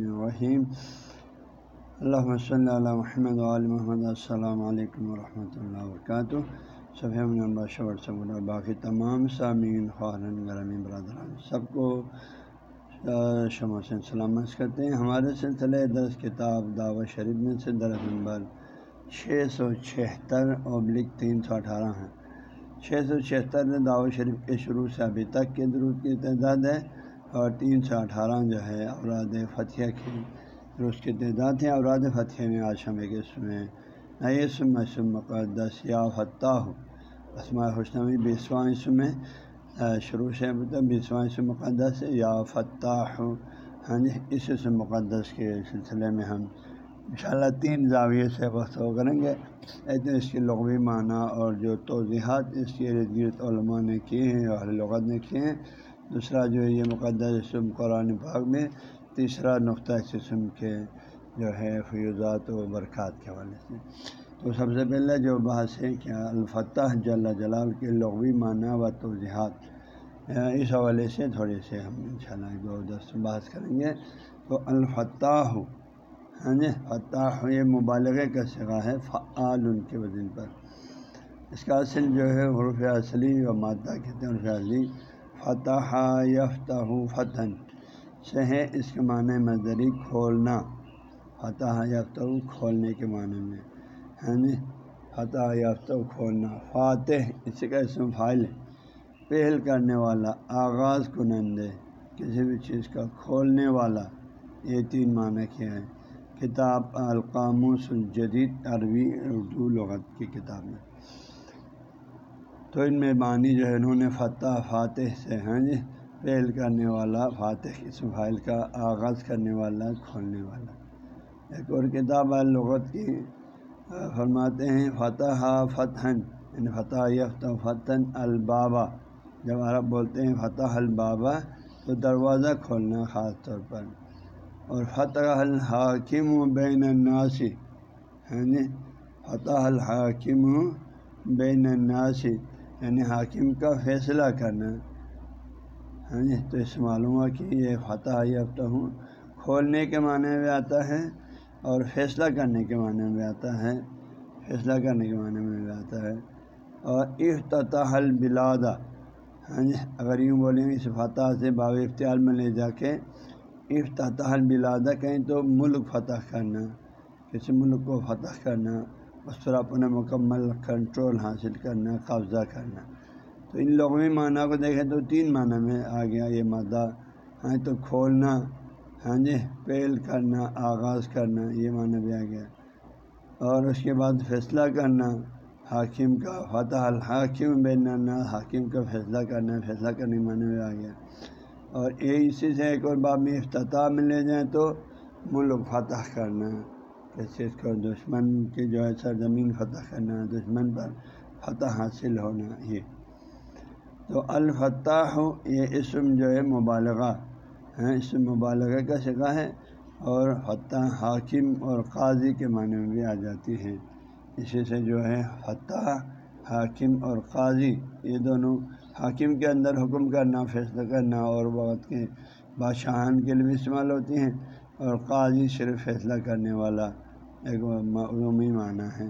الرحیم۔ اللہ صلی اللہ محمد علیہ محمد، السلام علیکم ورحمۃ اللہ وبرکاتہ۔ صفحہ باقی تمام سامعین خارن گرامی برادران، سب کو شمع سے سلامت کرتے ہیں۔ ہمارے سلسلے درس کتاب دعوت شریف میں سے درس نمبر چھ سو چھہتر ابلک تین سو اٹھارہ ہیں چھ سو چھہتر دعوت شریف کے شروع سے ابھی تک کے درود کی تعداد ہے اور تین سو اٹھارہ جو ہے اوراد فتح کی درست کی تعداد ہے اوراد فتح میں آج ہم ایک اس میں نئے اسم اسم مقدس، یا فتح ہو اسماء حسنوی بیسواں اسم میں شروع سے ابھی تک بیسواں اسم مقدس یا فتح ہو ہاں جی اس اسم مقدس کے سلسلے میں ہم انشاءاللہ تین زاویے سے گفتگو کریں گے۔ ایسے اس کی لغوی معنی اور جو توضیحات اس کے ارد گرد علماء نے کیے ہیں اور لغت نے کیے ہیں۔ دوسرا جو ہے یہ مقدس اسم قرآن پاک میں۔ تیسرا نقطہ اسم کے جو ہے فیوزات و برکات کے حوالے سے۔ تو سب سے پہلے جو بحث ہے کیا الفتح جل جلال کے لغوی معنی و توضیحات۔ اس حوالے سے تھوڑے سے ہم ان شاء اللہ دو دست بحث کریں گے۔ تو الفتح ہاں جی فتح یہ مبالغے کا سگا ہے، فعال ان کے وزن پر۔ اس کا اصل جو ہے حرف اصلی و مادہ کہتے ہیں عرف اصلی۔ فتح یفتح فتح سے ہے اس کے معنی مزدری کھولنا۔ فتح یفتح کھولنے کے معنی میں۔ ہاں جی فتح یافتہ کھولنا۔ فاتح اس کا اسم فائل پہل کرنے والا، آغاز کنندے، کسی بھی چیز کا کھولنے والا، یہ تین معنی کیا ہے کتاب القاموس الجدید، عربی اردو لغت کی کتاب میں تو ان میں معنی جو ہے، انہوں نے فتح، فاتح سے ہیں جی پہل کرنے والا، فاتح کی فائل کا آغاز کرنے والا، کھولنے والا۔ ایک اور کتاب الغت کی فرماتے ہیں، فتح فتح یعنی فتح یفت فتح البابا۔ جب عرب بولتے ہیں فتح البابا، تو دروازہ کھولنا خاص طور پر۔ اور فتح الحاکم بین الناسی یعنی فتح الحاکم بین الناسی یعنی حاکم کا فیصلہ کرنا۔ ہاں جی تو اس معلوم ہوا کہ یہ فتح یافتہ ہوں، کھولنے کے معنی میں آتا ہے اور فیصلہ کرنے کے معنی میں آتا ہے۔ فیصلہ کرنے کے معنی میں بھی آتا ہے۔ اور افتتاح البلادہ ہاں جی یعنی اگر یوں بولیں اس فتح سے باب اختیار میں لے جا کے افتتاح بلادہ کہیں تو ملک فتح کرنا، کسی ملک کو فتح کرنا اس پر اپنا مکمل کنٹرول حاصل کرنا، قبضہ کرنا۔ تو ان لوگوں میں معنیٰ کو دیکھیں تو تین معنی میں آ گیا یہ مادہ۔ ہاں تو کھولنا ہاں جی پہل کرنا، آغاز کرنا، یہ معنی بھی آ گیا۔ اور اس کے بعد فیصلہ کرنا، حاکم کا فتح، الحاکم بین حاکم کا فیصلہ کرنا، فیصلہ کرنے معنی میں آ گیا۔ اور یہ اسی سے ایک اور باب میں افتتاح میں لے جائیں تو ملک فتح کرنا کیسے اس کو دشمن کی جو ہے سرزمین فتح کرنا دشمن پر فتح حاصل ہونا یہ تو الفتح ہو یہ اسم جو ہے مبالغہ ہیں اسم مبالغہ کا سکا ہے اور فتح حاکم اور قاضی کے معنی میں بھی آ جاتی ہے۔ اسی سے جو ہے فتح حاکم اور قاضی، یہ دونوں حاکم کے اندر حکم کرنا، فیصلہ کرنا اور وقت کے بادشاہان کے لیے بھی استعمال ہوتی ہیں اور قاضی صرف فیصلہ کرنے والا ایک عمومی معنی ہے۔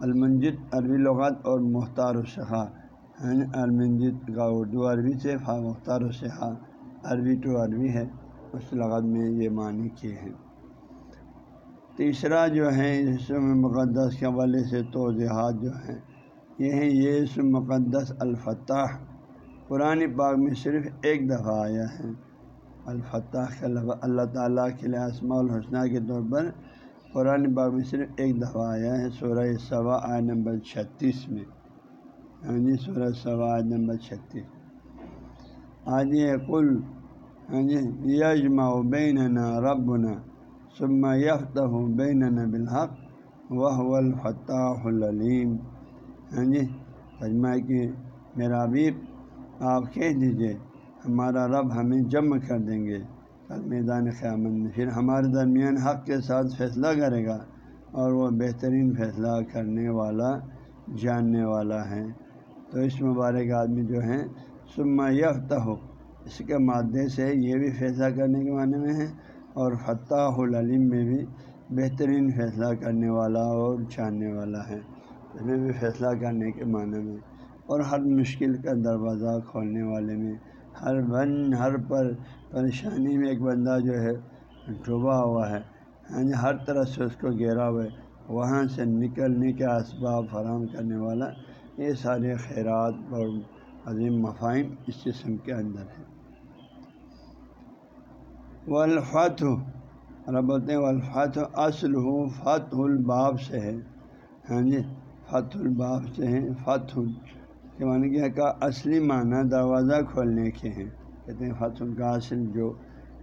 المنجد عربی لغات اور مختار الشخا المنجد کا اردو عربی سے فا، مختار الشخا عربی ٹو عربی ہے، اس لغت میں یہ معنی کیے ہیں۔ تیسرا جو ہے اس مقدس کے حوالے سے توضیحات جو ہیں، یہ ہیں، یہ مقدس الفتح قرآن پاک میں صرف ایک دفعہ آیا ہے۔ الفتح کے لفظ اللہ تعالیٰ کے لیے اسماء الحسنہ کے طور پر قرآن پاک میں صرف ایک دفعہ آیا ہے۔ سورہ سوا آئے نمبر چھتیس میں۔ ہاں جی سورہ سوا آئے نمبر چھتیس۔ آج یہ کل ہاں جی یجما بین رب نا سما یفت بین بالحق وہ الفتح العلیم۔ ہاں جی اجماع کی میرا ابیب آپ کہہ دیجیے ہمارا رب ہمیں جمع کر دیں گے۔ کل میدان قیامت میں پھر ہمارے درمیان حق کے ساتھ فیصلہ کرے گا اور وہ بہترین فیصلہ کرنے والا، جاننے والا ہے۔ تو اس مبارک آدمی جو ہیں سما یفت ہو اس کے مادے سے یہ بھی فیصلہ کرنے کے معنی میں ہے اور فتح العلیم میں بھی بہترین فیصلہ کرنے والا اور جاننے والا ہے۔ اس میں بھی فیصلہ کرنے کے معنی میں۔ اور ہر مشکل کا دروازہ کھولنے والے میں، ہر بن ہر پر پریشانی میں ایک بندہ جو ہے ڈوبا ہوا ہے۔ ہاں جی ہر طرح سے اس کو گھیرا ہوا ہے۔ وہاں سے نکلنے کے اسباب فراہم کرنے والا یہ سارے خیرات اور عظیم مفاہم اس قسم کے اندر ہیں۔ والفت عرب بولتے ہیں والفت اصل ہوں فتح الباب سے ہے۔ ہاں جی فتح الباب سے ہے فتح کے معنی کیا کا اصلی معنی دروازہ کھولنے کے ہیں۔ کہتے ہیں فتح کا اصل جو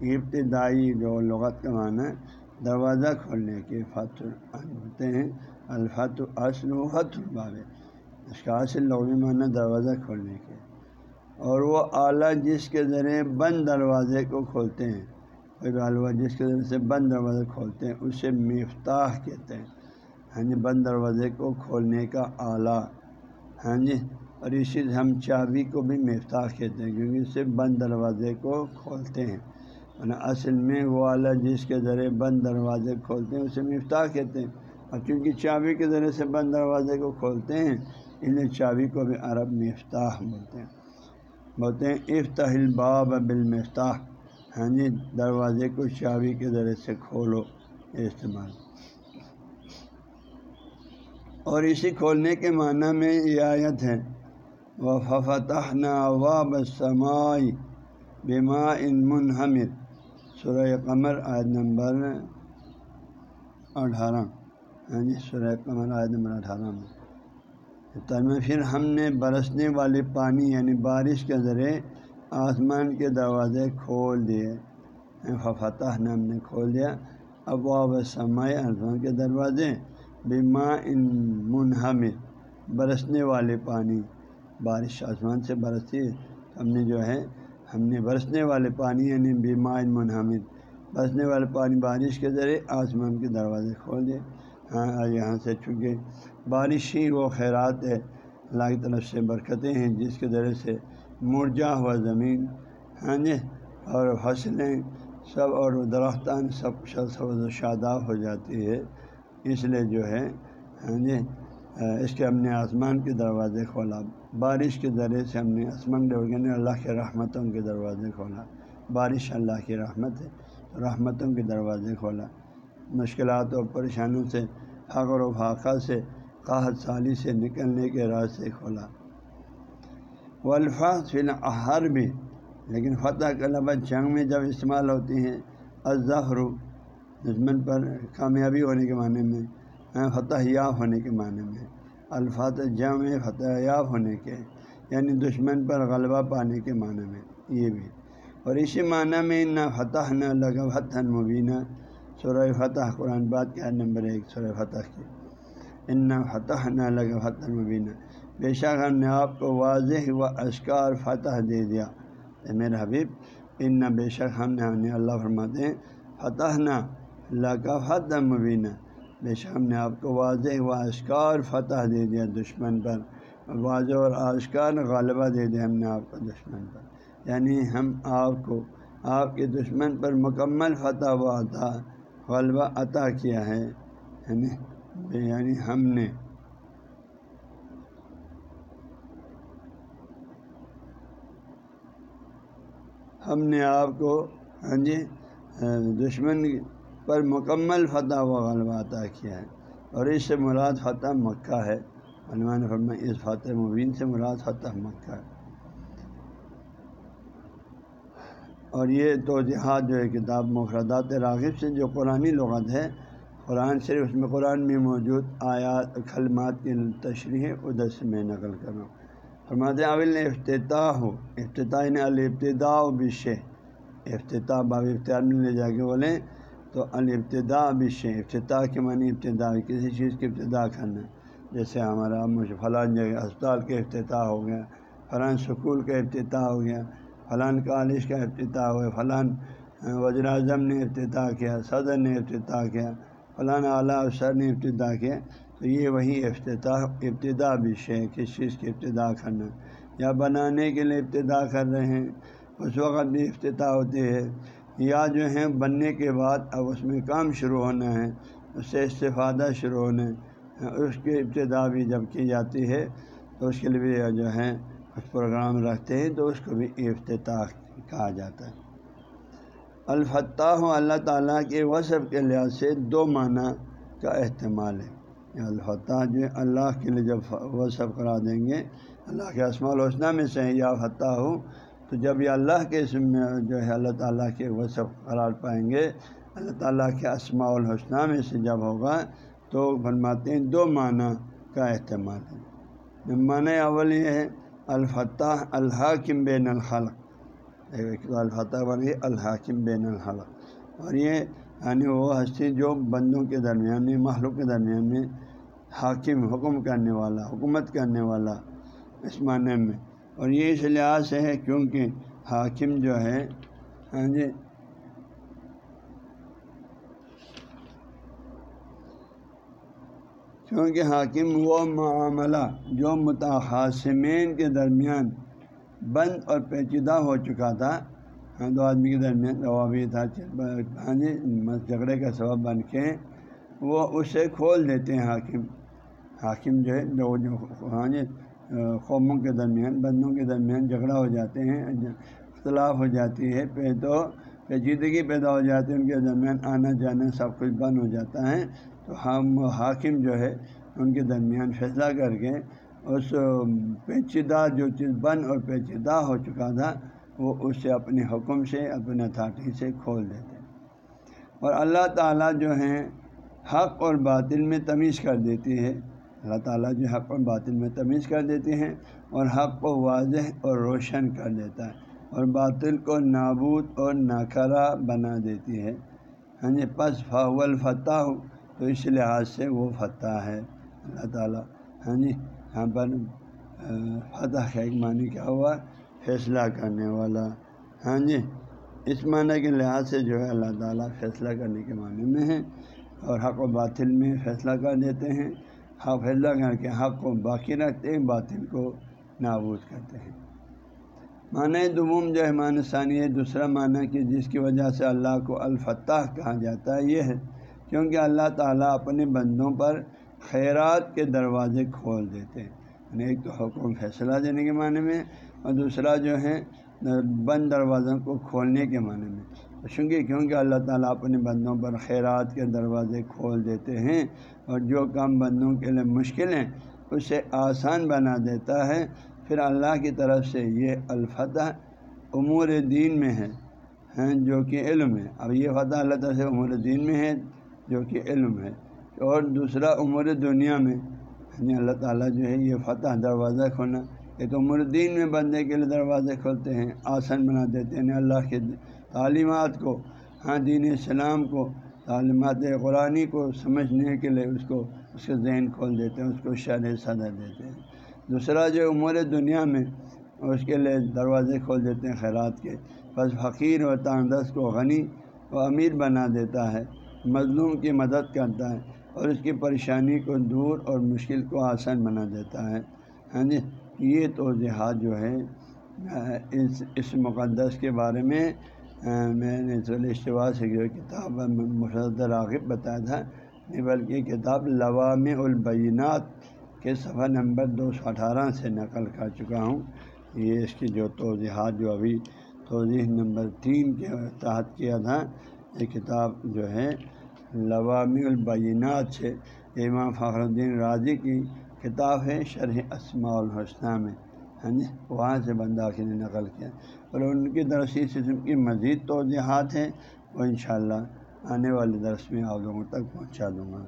ابتدائی جو لغت کا معنی دروازہ کھولنے کے فتح ہوتے ہیں۔ الفت اصل و فت الباب۔ اس کا اصل لغوی معنی دروازہ کھولنے کے۔ اور وہ اعلیٰ جس کے ذریعے بند دروازے کو کھولتے ہیں، کوئی جس کے ذریعے سے بند دروازے کھولتے ہیں، اسے مفتاح کہتے ہیں۔ ہاں جی بند دروازے کو کھولنے کا آلہ ہاں جی اور اسی سے ہم چابی کو بھی مفتاح کہتے ہیں کیونکہ اس سے بند دروازے کو کھولتے ہیں۔ اصل میں وہ اعلیٰ جس کے ذریعے بند دروازے کھولتے ہیں اسے مفتاح کہتے ہیں۔ اور چونکہ چابی کے ذریعے سے بند دروازے کو کھولتے ہیں، انہیں چابی کو بھی عرب مفتاح بولتے ہیں۔ بولتے ہیں، افتح الباب بالمفتاح۔ ہاں جی دروازے کو چابی کے ذریعے سے کھولو، استعمال۔ اور اسی کھولنے کے معنی میں یہ آیت ہے۔ وہ فتح نا واب سمائی بیما ان منہمر سورہ قمر عائد نمبر اٹھارہ۔ ہاں جی سورہ قمر عائد نمبر اٹھارہ میں۔ ترم پھر ہم نے برسنے والے پانی یعنی بارش کے ذریعے آسمان کے دروازے کھول دیے۔ فتح نے ہم نے کھول دیا۔ اب وہ سمائے آسمان کے دروازے۔ بیما ان منہمر برسنے والے پانی۔ بارش آسمان سے برستی ہم نے جو ہے، ہم نے برسنے والے پانی یعنی بیمار منہمد برسنے والے پانی بارش کے ذریعے آسمان کے دروازے کھول دے ہاں یہاں سے چونکہ بارش ہی وہ خیرات ہے، اللہ کی طرف سے برکتیں ہیں، جس کے ذریعے سے مرجا ہوا زمین ہاں جی اور فصلیں سب اور درختان سب سبز و شاداب ہو جاتی ہے۔ اس لیے جو ہے ہاں جی اس کے ہم نے آسمان کے دروازے کھولا، بارش کے ذریعے سے ہم نے آسمان نے یعنی اللہ کے رحمتوں کے دروازے کھولا۔ بارش اللہ کی رحمت ہے، رحمتوں کے دروازے کھولا۔ مشکلات اور پریشانیوں سے فخر و فاقہ سے، قاہد سالی سے نکلنے کے راستے کھولا۔ وہ الفاظ فی الحال بھی لیکن فتح کے جنگ میں جب استعمال ہوتی ہیں اظہر دشمن پر کامیابی ہونے کے معنی میں۔ فتح یاب ہونے کے معنی میں۔ الفاظ جمع، فتح یاب ہونے کے یعنی دشمن پر غلبہ پانے کے معنی میں۔ یہ بھی۔ اور اسی معنی میں نہ فتح، نہ لگا فتح مبینہ۔ سورہ فتح قرآن بات کے نمبر ایک، سورہ فتح کی۔ ان فتح، نہ لگا فتح مبینہ۔ بے شک ہم نے آپ کو واضح و اشکار فتح دے دیا۔ میرے حبیب، ان بے شک ہم نے ہم نے اللہ فرماتے ہیں، فتح نہ لگا فتح مبینہ۔ بے شک ہم نے آپ کو واضح و اشکار فتح دے دیا دشمن پر۔ واضح اور اشکار غالبہ دے دیا ہم نے آپ کو دشمن پر۔ یعنی ہم آپ کو آپ کے دشمن پر مکمل فتح و عطا غلبہ عطا کیا ہے۔ یعنی, یعنی ہم نے۔ ہم نے آپ کو ہاں جی دشمن پر مکمل فتح و غلبہ عطا کیا ہے اور اس سے مراد فتح مکہ ہے۔ علمان فرما اس فتح مبین سے مراد فتح مکہ ہے۔ اور یہ تو جہاد جو ہے کتاب مفردات راغب سے جو قرآن لغت ہے، قرآن صرف اس میں قرآن میں موجود آیات خلمات کی تشریح ادھر سے میں نقل کر رہا ہوں۔ فرماتے اول افتتاح ہو افتتاح یعنی نے الابتدا و بش افتتاح باب اختیار میں لے جا کے بولیں۔ تو البتدا بش ابتدا کے معنی ابتدا کسی چیز کی ابتدا کرنا جیسے ہمارا مجھے فلاں جگہ اسپتال کا افتتاح ہو گیا فلاں سکول کا افتتاح ہو گیا فلاں کالج کا افتتاح ہو گیا فلاں وزیر اعظم نے افتتاح کیا، صدر نے افتتاح کیا فلاں اعلیٰ افسر نے افتتاح کیا۔ تو یہ وہی افتتاح ابتدا بھی کس چیز کی ابتدا کرنا یا بنانے کے لیے ابتدا کر رہے ہیں، اس وقت بھی افتتاح ہوتی ہے۔ یا جو ہیں بننے کے بعد اب اس میں کام شروع ہونا ہے، اس سے استفادہ شروع ہونا ہے، اس کی ابتدا بھی جب کی جاتی ہے تو اس کے لیے بھی جو ہے کچھ پروگرام رکھتے ہیں تو اس کو بھی افتتاح کہا جاتا ہے۔ الفتح اللہ تعالیٰ کے وصف کے لحاظ سے دو معنی کا اہتمال ہے۔ الفتح جو اللہ کے لیے جب وصف کرا دیں گے، اللہ کے اسماع الحسنہ میں سے یا فتح ہو تو جب یہ اللہ کے اسم میں جو ہے اللہ تعالیٰ کے وصف قرار پائیں گے، اللہ تعالیٰ کے اسماع الحسنہ میں سے جب ہوگا تو فرماتے ہیں دو معنی کا اہتمال ہے۔ معنی اول یہ ہے الفتح الحاکم بین الخلق۔ الفتح بن الحاکم بین الخلق۔ اور یہ یعنی وہ ہستی جو بندوں کے درمیان میں محلوق کے درمیان میں حاکم حکم کرنے والا، حکومت کرنے والا، اس معنی میں اور یہ اس لحاظ سے ہے کیونکہ حاکم جو ہے ہاں جی کیونکہ حاکم وہ معاملہ جو متحاسمین کے درمیان بند اور پیچیدہ ہو چکا تھا ہاں دو آدمی کے درمیان بھی تھا ہاں جی جھگڑے کا سبب بن کے وہ اسے کھول دیتے ہیں حاکم۔ حاکم جو ہے جو ہاں جی قوموں کے درمیان، بندوں کے درمیان جھگڑا ہو جاتے ہیں، اختلاف ہو جاتی ہے پہ تو پیچیدگی پیدا ہو جاتی ہے، ان کے درمیان آنا جانا سب کچھ بند ہو جاتا ہے۔ تو ہم حاکم جو ہے، ان کے درمیان فیصلہ کر کے اس پیچیدہ جو چیز بند اور پیچیدہ ہو چکا تھا، وہ اسے اپنے حکم سے اپنے اتھارٹی سے کھول دیتے اور اللہ تعالیٰ جو ہیں، حق اور باطل میں تمیز کر دیتی ہے۔ اللہ تعالیٰ جو حق اور باطل میں تمیز کر دیتے ہیں اور حق کو واضح اور روشن کر دیتا ہے اور باطل کو نابود اور ناکارہ بنا دیتی ہے۔ ہاں جی پس فاول فتح ہو تو اس لحاظ سے وہ فتح ہے۔ اللہ تعالیٰ ہاں جی یہاں پر فتح کا ایک معنی کیا ہوا؟ فیصلہ کرنے والا۔ ہاں جی اس معنی کے لحاظ سے جو ہے اللہ تعالیٰ فیصلہ کرنے کے معنی میں ہے اور حق و باطل میں فیصلہ کر دیتے ہیں۔ حق فیصلہ کر کے حق کو باقی رکھتے ہیں باطل کو نابود کرتے ہیں۔ معنی دوم جو ہے، معنی ثانی ہے، دوسرا معنی کہ جس کی وجہ سے اللہ کو الفتح کہا جاتا ہے، یہ ہے کیونکہ اللہ تعالیٰ اپنے بندوں پر خیرات کے دروازے کھول دیتے ہیں۔ یعنی ایک تو حکم فیصلہ دینے کے معنی میں اور دوسرا جو ہے، بند دروازوں کو کھولنے کے معنی میں۔ چونکہ کیونکہ اللہ تعالیٰ اپنے بندوں پر خیرات کے دروازے کھول دیتے ہیں اور جو کام بندوں کے لیے مشکل ہیں، اسے آسان بنا دیتا ہے۔ پھر اللہ کی طرف سے یہ الفتح امور دین میں ہے، ہیں، جو کہ علم ہے۔ اب یہ فتح اللہ تعالیٰ سے امور دین میں ہے، جو کہ علم ہے۔ اور دوسرا عمر دنیا میں یعنی اللہ تعالیٰ جو ہے یہ فتح دروازہ کھولنا یہ تو عمر دین میں بندے کے لیے دروازے کھولتے ہیں آسن بنا دیتے ہیں یعنی اللہ کے تعلیمات کو ہاں دین اسلام کو، تعلیمات قرآن کو سمجھنے کے لیے اس کو، اس کے ذہن کھول دیتے ہیں، اس کو شرح صدر دیتے ہیں۔ دوسرا جو عمر دنیا میں، اس کے لیے دروازے کھول دیتے ہیں خیرات کے۔ بس فقیر و تاندس کو غنی و امیر بنا دیتا ہے، مظلوم کی مدد کرتا ہے اور اس کی پریشانی کو دور اور مشکل کو آسان بنا دیتا ہے۔ ہاں جی یہ توضیحات جو ہے اس اس مقدس کے بارے میں میں نے اشتوا سے جو کتاب مشد راغب بتایا تھا، نہیں بلکہ کتاب لوام البینات کے صفحہ نمبر دو سو اٹھارہ سے نقل کر چکا ہوں۔ یہ اس کی جو توضیحات جو ابھی توضیح نمبر تین کے تحت کیا تھا، یہ کتاب جو ہے لوامی البینات سے امام فخر الدین راضی کی کتاب ہے، شرح اسماع الحسنہ میں۔ ہاں جی وہاں سے بندہ نے نقل کیا۔ اور ان کی درسی سسم کی مزید توجہات ہیں وہ انشاءاللہ آنے والے درس میں آپ لوگوں تک پہنچا دوں گا۔